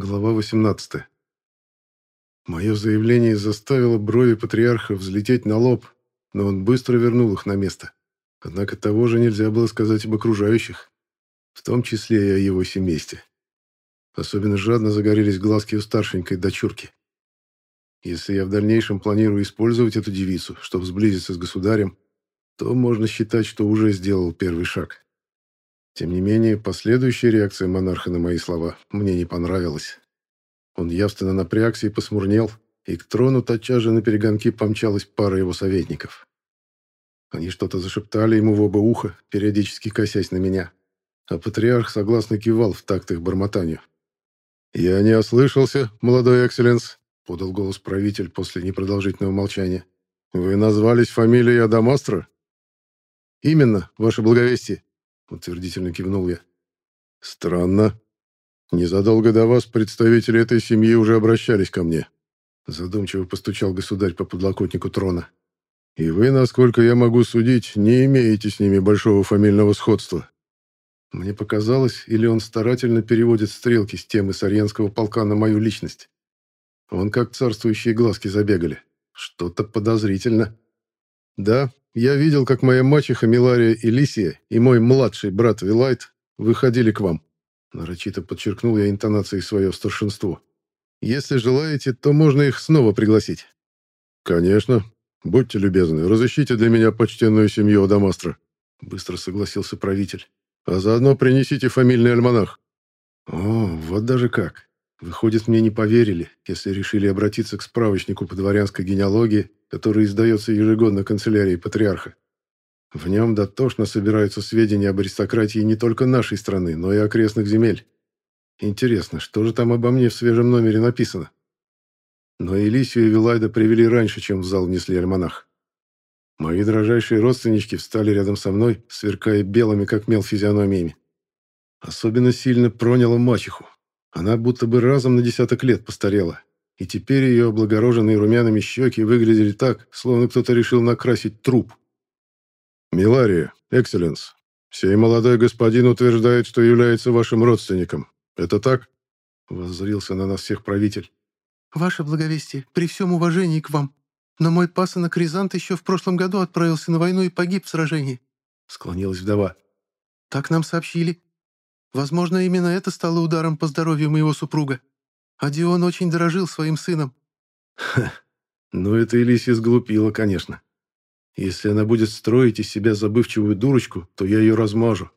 Глава 18. Мое заявление заставило брови патриарха взлететь на лоб, но он быстро вернул их на место. Однако того же нельзя было сказать об окружающих, в том числе и о его семействе. Особенно жадно загорелись глазки у старшенькой дочурки. Если я в дальнейшем планирую использовать эту девицу, чтобы сблизиться с государем, то можно считать, что уже сделал первый шаг. Тем не менее, последующая реакция монарха на мои слова мне не понравилась. Он явственно напрягся и посмурнел, и к трону тотчас же на перегонки помчалась пара его советников. Они что-то зашептали ему в оба уха, периодически косясь на меня, а патриарх согласно кивал в такт их бормотанию. «Я не ослышался, молодой экселленс», — подал голос правитель после непродолжительного молчания. «Вы назвались фамилией Адамастра?» «Именно, ваше благовестие», Утвердительно кивнул я. Странно. Незадолго до вас представители этой семьи уже обращались ко мне. Задумчиво постучал государь по подлокотнику трона. И вы, насколько я могу судить, не имеете с ними большого фамильного сходства. Мне показалось, или он старательно переводит стрелки с темы Сарьянского полка на мою личность. Он как царствующие глазки забегали. Что-то подозрительно. Да, я видел, как моя мачеха Милария Элисия и мой младший брат Вилайт выходили к вам. Нарочито подчеркнул я интонацией свое старшинство. Если желаете, то можно их снова пригласить. Конечно. Будьте любезны, разыщите для меня почтенную семью Адамастра. Быстро согласился правитель. А заодно принесите фамильный альманах. О, вот даже как. Выходит, мне не поверили, если решили обратиться к справочнику по дворянской генеалогии который издается ежегодно канцелярией патриарха. В нем дотошно собираются сведения об аристократии не только нашей страны, но и окрестных земель. Интересно, что же там обо мне в свежем номере написано? Но Элисию и Вилайда привели раньше, чем в зал внесли альманах. Мои дрожайшие родственнички встали рядом со мной, сверкая белыми, как мел, физиономиями. Особенно сильно проняло мачеху. Она будто бы разом на десяток лет постарела и теперь ее облагороженные румяными щеки выглядели так, словно кто-то решил накрасить труп. «Милария, экселленс, сей молодой господин утверждает, что является вашим родственником. Это так?» Воззрился на нас всех правитель. «Ваше благовестие, при всем уважении к вам, но мой пасынок Рязант еще в прошлом году отправился на войну и погиб в сражении», склонилась вдова. «Так нам сообщили. Возможно, именно это стало ударом по здоровью моего супруга. А Дион очень дорожил своим сыном». «Ха, ну это Элисия сглупила, конечно. Если она будет строить из себя забывчивую дурочку, то я ее размажу.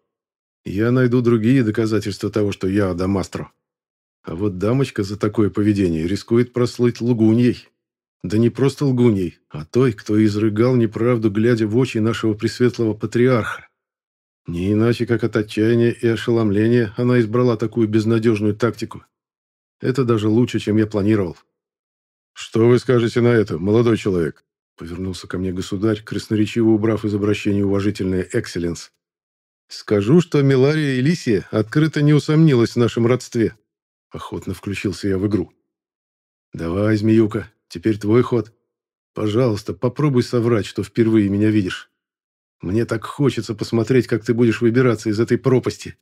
Я найду другие доказательства того, что я Адамастро. А вот дамочка за такое поведение рискует прослыть лгуньей. Да не просто лгуньей, а той, кто изрыгал неправду, глядя в очи нашего пресветлого патриарха. Не иначе, как от отчаяния и ошеломления, она избрала такую безнадежную тактику. Это даже лучше, чем я планировал. «Что вы скажете на это, молодой человек?» Повернулся ко мне государь, красноречиво убрав из обращения уважительное «экселленс». «Скажу, что Милария Элисия открыто не усомнилась в нашем родстве». Охотно включился я в игру. «Давай, змеюка, теперь твой ход. Пожалуйста, попробуй соврать, что впервые меня видишь. Мне так хочется посмотреть, как ты будешь выбираться из этой пропасти».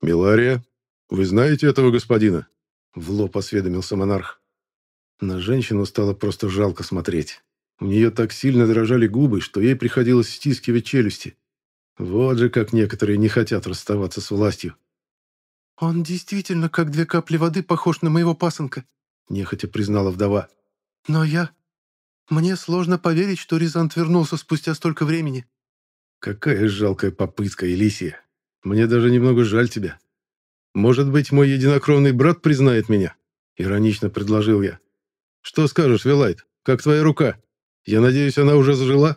«Милария, вы знаете этого господина?» В лоб осведомился монарх. На женщину стало просто жалко смотреть. У нее так сильно дрожали губы, что ей приходилось стискивать челюсти. Вот же как некоторые не хотят расставаться с властью. «Он действительно, как две капли воды, похож на моего пасынка», — нехотя признала вдова. «Но я... Мне сложно поверить, что Рязант вернулся спустя столько времени». «Какая жалкая попытка, Елисия. Мне даже немного жаль тебя. «Может быть, мой единокровный брат признает меня?» — иронично предложил я. «Что скажешь, Вилайт? Как твоя рука? Я надеюсь, она уже зажила?»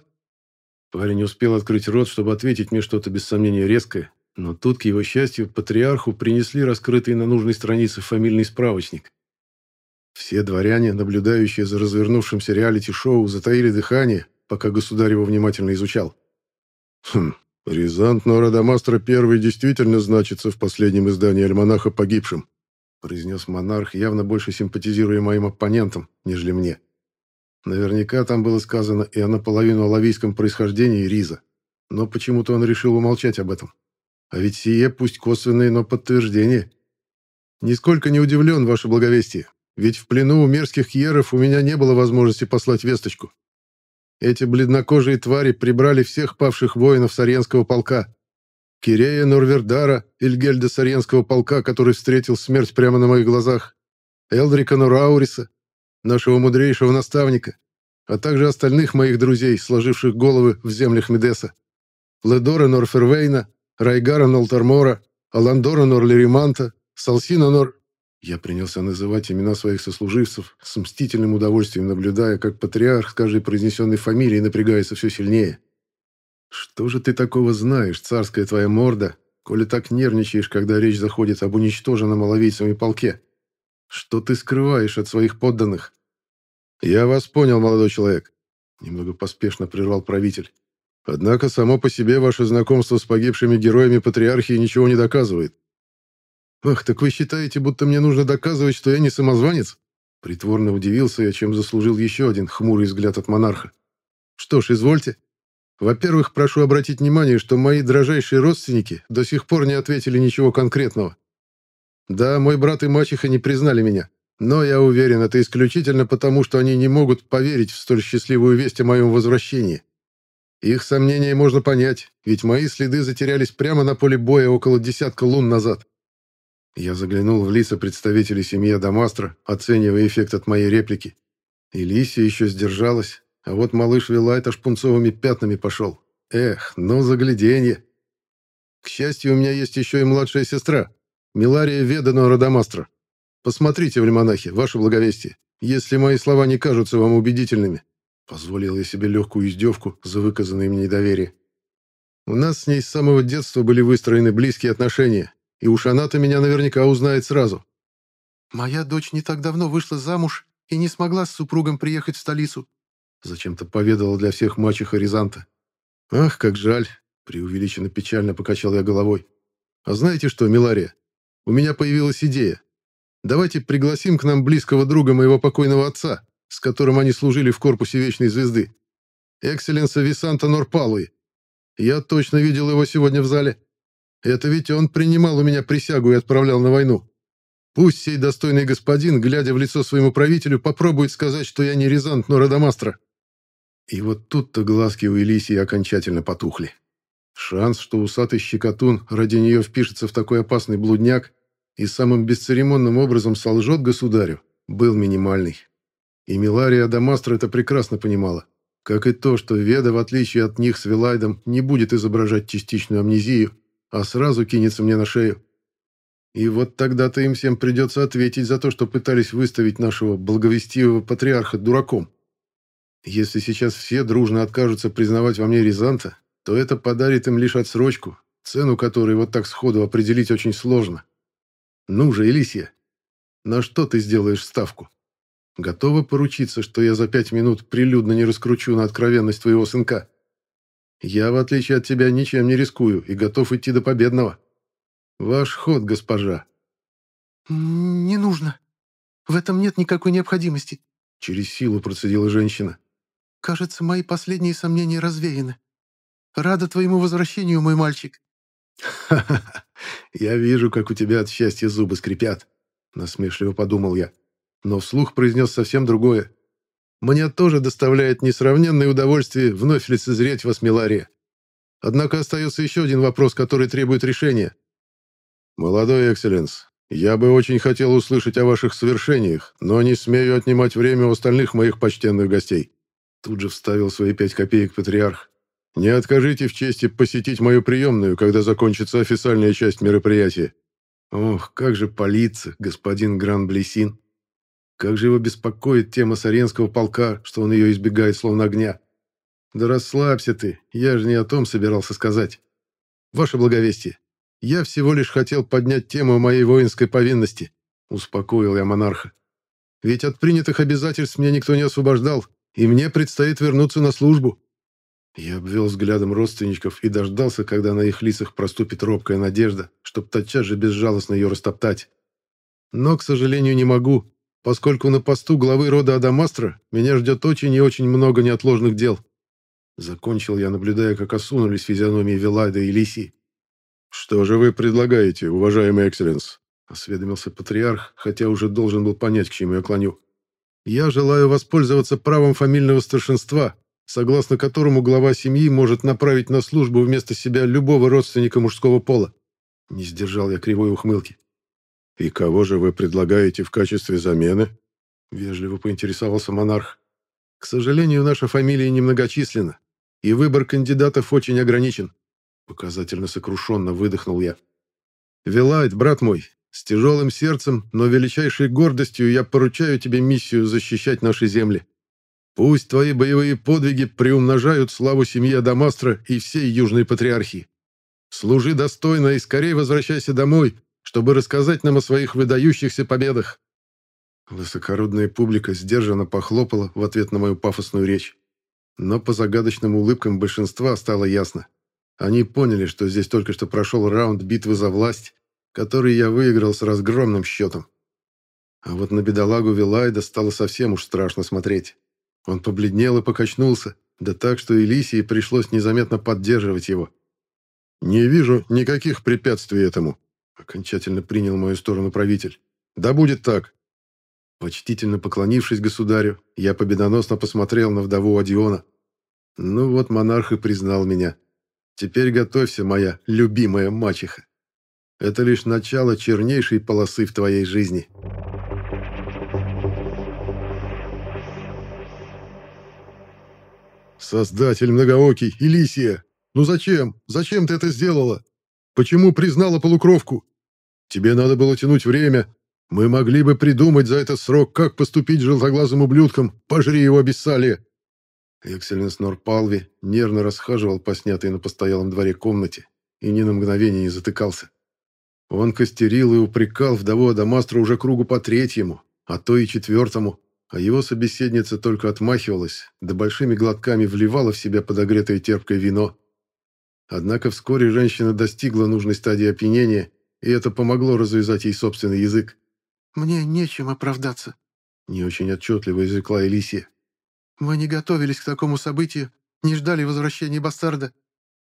Парень успел открыть рот, чтобы ответить мне что-то без сомнения резкое, но тут, к его счастью, патриарху принесли раскрытый на нужной странице фамильный справочник. Все дворяне, наблюдающие за развернувшимся реалити-шоу, затаили дыхание, пока государь его внимательно изучал. «Хм, «Рязант Норадамастра I действительно значится в последнем издании альманаха погибшим», произнес монарх, явно больше симпатизируя моим оппонентам, нежели мне. Наверняка там было сказано и о наполовину алавийском происхождении Риза, но почему-то он решил умолчать об этом. А ведь сие пусть косвенное, но подтверждение. Нисколько не удивлен, ваше благовестие, ведь в плену у мерзких еров у меня не было возможности послать весточку. Эти бледнокожие твари прибрали всех павших воинов Саренского полка. Кирея Норвердара, Ильгельда Саренского полка, который встретил смерть прямо на моих глазах, Элдрика Норауриса, нашего мудрейшего наставника, а также остальных моих друзей, сложивших головы в землях Медеса. Ледора Норфервейна, Райгара Нолтармора, Аландора Норлериманта, Салсина Нор... Я принялся называть имена своих сослуживцев, с мстительным удовольствием наблюдая, как патриарх с каждой произнесенной фамилией напрягается все сильнее. «Что же ты такого знаешь, царская твоя морда, коли так нервничаешь, когда речь заходит об уничтоженном оловийцами полке? Что ты скрываешь от своих подданных?» «Я вас понял, молодой человек», — немного поспешно прервал правитель. «Однако само по себе ваше знакомство с погибшими героями патриархии ничего не доказывает. «Ах, так вы считаете, будто мне нужно доказывать, что я не самозванец?» Притворно удивился я, чем заслужил еще один хмурый взгляд от монарха. «Что ж, извольте. Во-первых, прошу обратить внимание, что мои дрожайшие родственники до сих пор не ответили ничего конкретного. Да, мой брат и мачеха не признали меня, но я уверен, это исключительно потому, что они не могут поверить в столь счастливую весть о моем возвращении. Их сомнения можно понять, ведь мои следы затерялись прямо на поле боя около десятка лун назад. Я заглянул в лица представителей семьи Адамастра, оценивая эффект от моей реплики. Элисия еще сдержалась, а вот малыш Вилайт аж пунцовыми пятнами пошел. Эх, ну загляденье. К счастью, у меня есть еще и младшая сестра, Милария Ведана Радамастра. Посмотрите в лимонахе, ваше благовестие, если мои слова не кажутся вам убедительными. Позволил я себе легкую издевку за выказанное мне недоверие. У нас с ней с самого детства были выстроены близкие отношения, и уж она-то меня наверняка узнает сразу. «Моя дочь не так давно вышла замуж и не смогла с супругом приехать в столицу», зачем-то поведала для всех мачеха Рязанта. «Ах, как жаль!» — преувеличенно печально покачал я головой. «А знаете что, Милария? У меня появилась идея. Давайте пригласим к нам близкого друга моего покойного отца, с которым они служили в корпусе Вечной Звезды. Экселленса Висанта Норпалуи. Я точно видел его сегодня в зале. Это ведь он принимал у меня присягу и отправлял на войну. Пусть сей достойный господин, глядя в лицо своему правителю, попробует сказать, что я не Рязант, но Радамастра. И вот тут-то глазки у Элисии окончательно потухли. Шанс, что усатый щекотун ради нее впишется в такой опасный блудняк и самым бесцеремонным образом солжет государю, был минимальный. И Милария Адамастра это прекрасно понимала. Как и то, что Веда, в отличие от них с Вилайдом, не будет изображать частичную амнезию, а сразу кинется мне на шею. И вот тогда-то им всем придется ответить за то, что пытались выставить нашего благовестивого патриарха дураком. Если сейчас все дружно откажутся признавать во мне Рязанта, то это подарит им лишь отсрочку, цену которой вот так сходу определить очень сложно. Ну же, Элисия, на что ты сделаешь ставку? Готова поручиться, что я за пять минут прилюдно не раскручу на откровенность твоего сынка? Я, в отличие от тебя, ничем не рискую и готов идти до победного. Ваш ход, госпожа». «Не нужно. В этом нет никакой необходимости», — через силу процедила женщина. «Кажется, мои последние сомнения развеяны. Рада твоему возвращению, мой мальчик». «Ха-ха-ха! Я вижу, как у тебя от счастья зубы скрипят», — насмешливо подумал я. Но вслух произнес совсем другое. Мне тоже доставляет несравненное удовольствие вновь лицезреть вас, Милария. Однако остается еще один вопрос, который требует решения. Молодой экселленс, я бы очень хотел услышать о ваших совершениях, но не смею отнимать время у остальных моих почтенных гостей. Тут же вставил свои пять копеек патриарх. Не откажите в чести посетить мою приемную, когда закончится официальная часть мероприятия. Ох, как же палится господин Гран-Блесин. Как же его беспокоит тема Саренского полка, что он ее избегает словно огня. Да расслабься ты, я же не о том собирался сказать. Ваше благовестие, я всего лишь хотел поднять тему моей воинской повинности, успокоил я монарха. Ведь от принятых обязательств меня никто не освобождал, и мне предстоит вернуться на службу. Я обвел взглядом родственников и дождался, когда на их лицах проступит робкая надежда, чтоб тотчас же безжалостно ее растоптать. Но, к сожалению, не могу, поскольку на посту главы рода Адамастра меня ждет очень и очень много неотложных дел. Закончил я, наблюдая, как осунулись физиономии Вилайда и Лисии. «Что же вы предлагаете, уважаемый экселленс?» осведомился патриарх, хотя уже должен был понять, к чему я клоню. «Я желаю воспользоваться правом фамильного старшинства, согласно которому глава семьи может направить на службу вместо себя любого родственника мужского пола». Не сдержал я кривой ухмылки. «И кого же вы предлагаете в качестве замены?» Вежливо поинтересовался монарх. «К сожалению, наша фамилия немногочисленна, и выбор кандидатов очень ограничен». Показательно сокрушенно выдохнул я. «Вилайт, брат мой, с тяжелым сердцем, но величайшей гордостью я поручаю тебе миссию защищать наши земли. Пусть твои боевые подвиги приумножают славу семьи Адамастра и всей Южной Патриархии. Служи достойно и скорее возвращайся домой, чтобы рассказать нам о своих выдающихся победах». Высокородная публика сдержанно похлопала в ответ на мою пафосную речь. Но по загадочным улыбкам большинства стало ясно. Они поняли, что здесь только что прошел раунд битвы за власть, который я выиграл с разгромным счетом. А вот на бедолагу Вилайда стало совсем уж страшно смотреть. Он побледнел и покачнулся, да так, что Элисии пришлось незаметно поддерживать его. «Не вижу никаких препятствий этому», — окончательно принял мою сторону правитель. «Да будет так». Почтительно поклонившись государю, я победоносно посмотрел на вдову Одиона. Ну вот монарх и признал меня. Теперь готовься, моя любимая мачеха. Это лишь начало чернейшей полосы в твоей жизни. Создатель многоокий, Элисия! Ну зачем? Зачем ты это сделала? Почему признала полукровку? Тебе надо было тянуть время. Мы могли бы придумать за этот срок, как поступить с желтоглазым ублюдком. Пожри его бессалие. Экселленс Норпалви нервно расхаживал по снятой на постоялом дворе комнате и ни на мгновение не затыкался. Он костерил и упрекал вдову Адамастра уже кругу по третьему, а то и четвертому, а его собеседница только отмахивалась, да большими глотками вливала в себя подогретое терпкое вино. Однако вскоре женщина достигла нужной стадии опьянения, и это помогло развязать ей собственный язык. «Мне нечем оправдаться», — не очень отчетливо изрекла Элисия. Мы не готовились к такому событию, не ждали возвращения бастарда.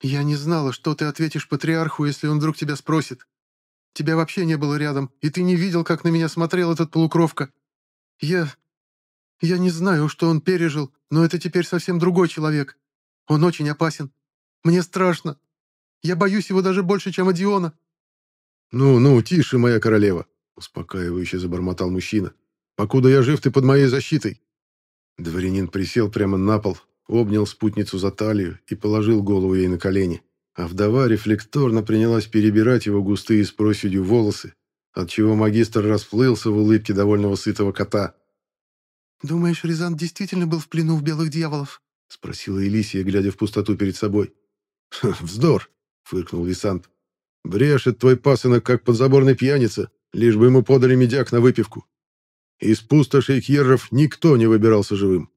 Я не знала, что ты ответишь патриарху, если он вдруг тебя спросит. Тебя вообще не было рядом, и ты не видел, как на меня смотрел этот полукровка. Я... Я не знаю, что он пережил, но это теперь совсем другой человек. Он очень опасен. Мне страшно. Я боюсь его даже больше, чем Адиона». «Ну-ну, тише, моя королева», — успокаивающе забормотал мужчина. «Покуда я жив, ты под моей защитой. Дворянин присел прямо на пол, обнял спутницу за талию и положил голову ей на колени. А вдова рефлекторно принялась перебирать его густые с проседью волосы, отчего магистр расплылся в улыбке довольного сытого кота. «Думаешь, Рязан действительно был в плену в белых дьяволов?» — спросила Элисия, глядя в пустоту перед собой. «Вздор!» — фыркнул Висант. «Брешет твой пасынок, как подзаборный пьяница, лишь бы ему подали медяк на выпивку. Из пустошей Кьерров никто не выбирался живым.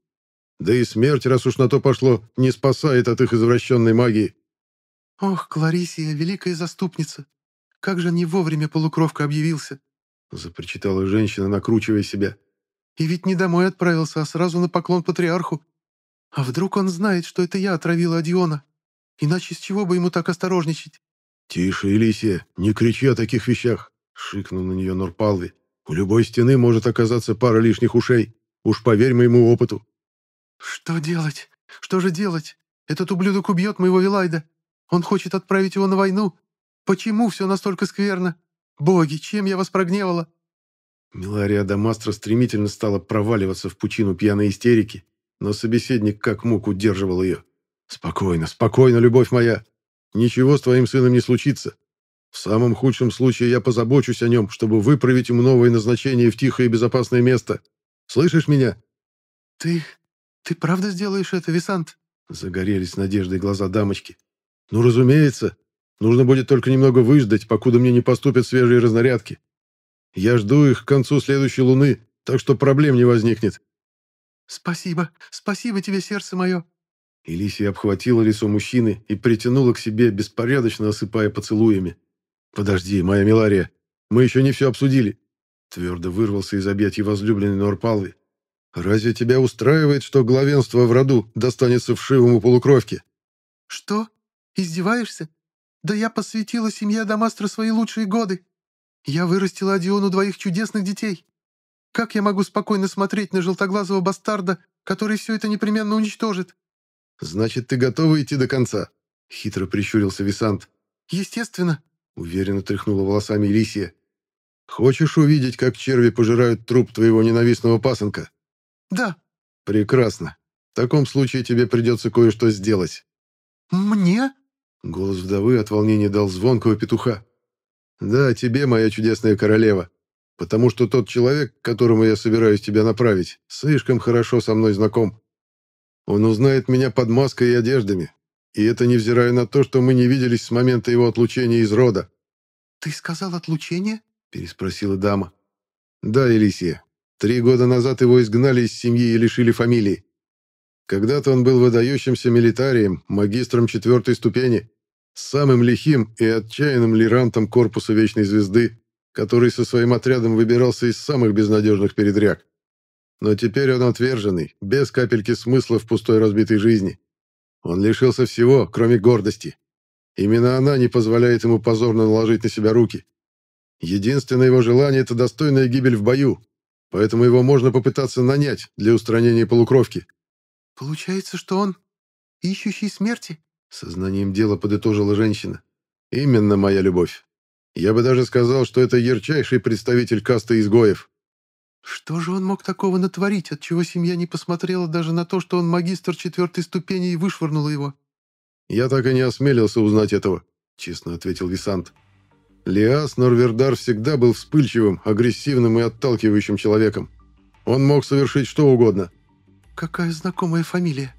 Да и смерть, раз уж на то пошло, не спасает от их извращенной магии. «Ох, Кларисия, великая заступница! Как же не вовремя полукровка объявился!» запричитала женщина, накручивая себя. «И ведь не домой отправился, а сразу на поклон патриарху. А вдруг он знает, что это я отравила Адиона? Иначе с чего бы ему так осторожничать?» «Тише, Элисия, не кричи о таких вещах!» — шикнул на нее Норпалви. У любой стены может оказаться пара лишних ушей. Уж поверь моему опыту». «Что делать? Что же делать? Этот ублюдок убьет моего Вилайда. Он хочет отправить его на войну. Почему все настолько скверно? Боги, чем я вас прогневала?» Милария Дамастра стремительно стала проваливаться в пучину пьяной истерики, но собеседник как мог удерживал ее. «Спокойно, спокойно, любовь моя. Ничего с твоим сыном не случится. В самом худшем случае я позабочусь о нем, чтобы выправить ему новое назначение в тихое и безопасное место. Слышишь меня?» «Ты... ты правда сделаешь это, Висант?» Загорелись надеждой глаза дамочки. «Ну, разумеется. Нужно будет только немного выждать, покуда мне не поступят свежие разнарядки. Я жду их к концу следующей луны, так что проблем не возникнет». «Спасибо, спасибо тебе, сердце мое!» Элисия обхватила лицо мужчины и притянула к себе, беспорядочно осыпая поцелуями. «Подожди, моя Милария, мы еще не все обсудили». Твердо вырвался из объятий возлюбленной Норпалви. «Разве тебя устраивает, что главенство в роду достанется вшивому полукровке?» «Что? Издеваешься? Да я посвятила семье Дамастра свои лучшие годы. Я вырастила Адиону двоих чудесных детей. Как я могу спокойно смотреть на желтоглазого бастарда, который все это непременно уничтожит?» «Значит, ты готова идти до конца?» — хитро прищурился Висант. «Естественно», — уверенно тряхнула волосами Элисия. «Хочешь увидеть, как черви пожирают труп твоего ненавистного пасынка?» «Да». «Прекрасно. В таком случае тебе придется кое-что сделать». «Мне?» Голос вдовы от волнения дал звонкого петуха. «Да, тебе, моя чудесная королева, потому что тот человек, к которому я собираюсь тебя направить, слишком хорошо со мной знаком. Он узнает меня под маской и одеждами, и это невзирая на то, что мы не виделись с момента его отлучения из рода». «Ты сказал отлучение?» — переспросила дама. «Да, Элисия. Три года назад его изгнали из семьи и лишили фамилии. Когда-то он был выдающимся милитарием, магистром четвертой ступени, самым лихим и отчаянным лирантом корпуса Вечной Звезды, который со своим отрядом выбирался из самых безнадежных передряг. Но теперь он отверженный, без капельки смысла в пустой разбитой жизни. Он лишился всего, кроме гордости. Именно она не позволяет ему позорно наложить на себя руки. Единственное его желание — это достойная гибель в бою, поэтому его можно попытаться нанять для устранения полукровки. «Получается, что он ищущий смерти?» Сознанием дела подытожила женщина. «Именно моя любовь. Я бы даже сказал, что это ярчайший представитель касты изгоев». «Что же он мог такого натворить, от чего семья не посмотрела даже на то, что он магистр четвертой ступени и вышвырнула его?» «Я так и не осмелился узнать этого», — честно ответил Висант. «Лиас Норвердар всегда был вспыльчивым, агрессивным и отталкивающим человеком. Он мог совершить что угодно». «Какая знакомая фамилия.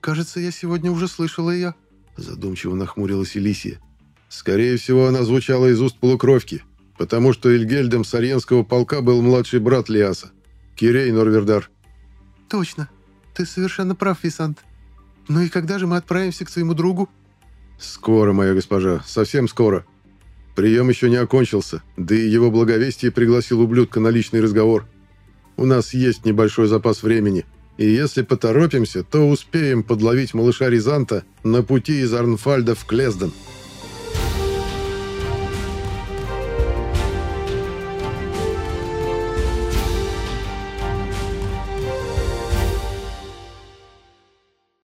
Кажется, я сегодня уже слышала ее». Задумчиво нахмурилась Элисия. Скорее всего, она звучала из уст полукровки, потому что Эльгельдом Сарьенского полка был младший брат Лиаса, Кирей Норвердар. «Точно. Ты совершенно прав, Висант. Ну и когда же мы отправимся к своему другу?» «Скоро, моя госпожа, совсем скоро. Прием еще не окончился, да и его благовестие пригласил ублюдка на личный разговор. У нас есть небольшой запас времени, и если поторопимся, то успеем подловить малыша Рязанта на пути из Арнфальда в Клезден».